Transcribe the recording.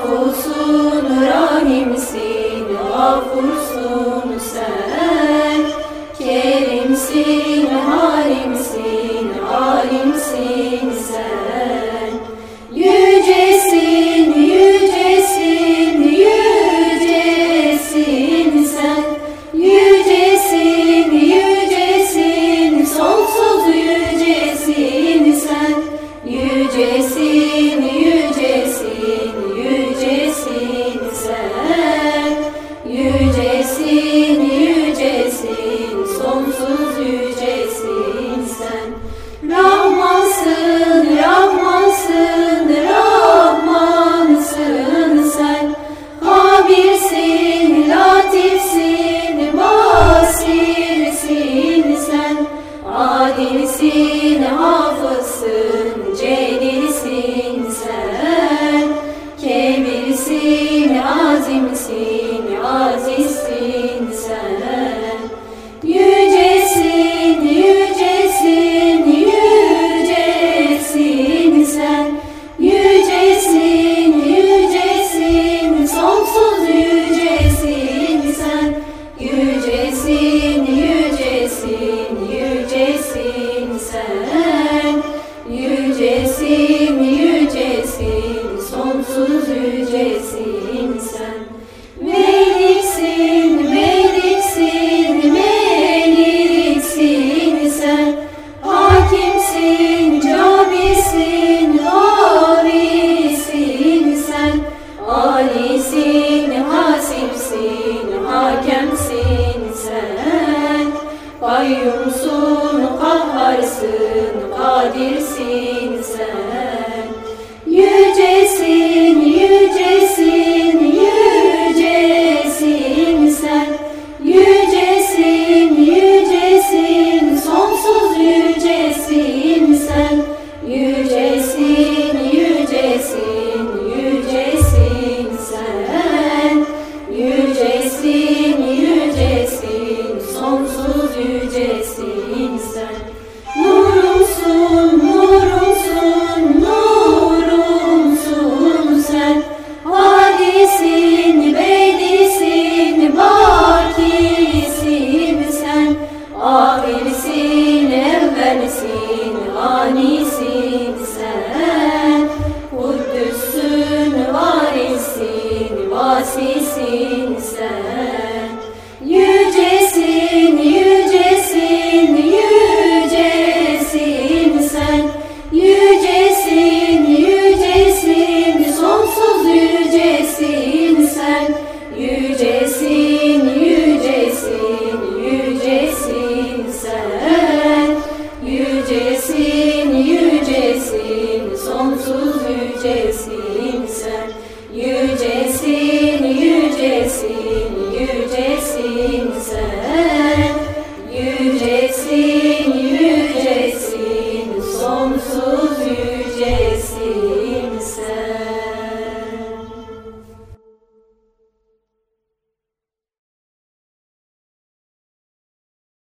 Gafursun, Rahimsin, Gafursun Jesus. yücesi Kayyumsun, kahharsın, kadirsin. sesini sen. Jesse.